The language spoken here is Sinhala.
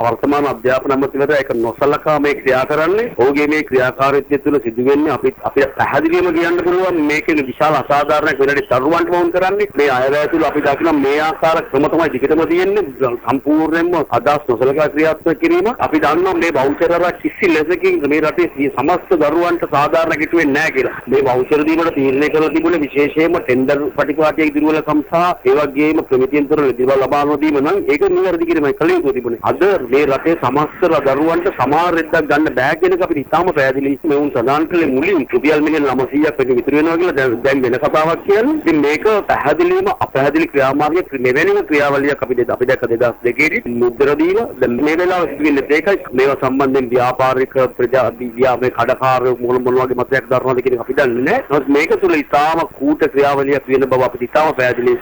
වර්තමාන අධ්‍යාපන අමාත්‍යවරයා ඒක නොසලකා මේ ක්‍රියා කරන්නේ. ඔහුගේ මේ ක්‍රියාකාරීත්වය තුළ සිදුවෙන්නේ අපි අපි පැහැදිලිවම කියන්න පුළුවන් මේකේ විශාල අසාධාරණයක් වෙනදි තරුවන්ට වුන් කරන්නේ. මේ අයවැය තුළ අපි දකින මේ ආකාර ක්‍රම තමයි දිගටම තියෙන්නේ. සම්පූර්ණයෙන්ම අදහස් නොසලකා ක්‍රියාත්මක කිරීම. අපි දන්නවා මේ වවුචර් අර කිසි ලෙසකින් මේ රටේ සමස්ත දරුවන්ට සාධාරණ කිටු වෙන්නේ නැහැ කියලා. මේ වවුචර් දීමට තීරණය කරලා තිබුණේ විශේෂයෙන්ම ටෙන්ඩර් පටිපාටියේ ඉදිරිවලකම් සහ ඒ වගේම ප්‍රමිතියෙන් තොරව දේවල් ලබා නොදීම නම් ඒක නිවැරදි කිරීමයි කළ යුතු තිබුණේ. අද මේ රටේ සමස්ත දරුවන්ට සමාන රෙද්දක් ගන්න බෑ කියන එක අපිට ඉතාම පැහැදිලි. මේ උන් සඳහන් කළේ මුලින් රුපියල් මිලියන 900ක් වෙන විතර වෙනවා කියලා දැන් දැන් වෙන කතාවක් කියන්නේ. ඉතින් මේක පැහැදිලිවම අපැහැදිලි ක්‍රියාමාර්ගයක් මෙවැනිම ක්‍රියාවලියක් අපි අපි දැක්ක 2002 දී මුද්‍ර දීලා දැන් මේ වෙලාවේ සිදුවෙන්නේ ඒකයි මේවා සම්බන්ධයෙන් ව්‍යාපාරික ප්‍රජා මේ කඩකාරයෝ මොන මොන වගේ මතයක් දරනවද කියන එක අපි දන්නේ නැහැ. නමුත් මේක තුළ ඉතාම කූට ක්‍රියාවලියක් වෙන බව අපිට ඉතාම පැහැදිලි.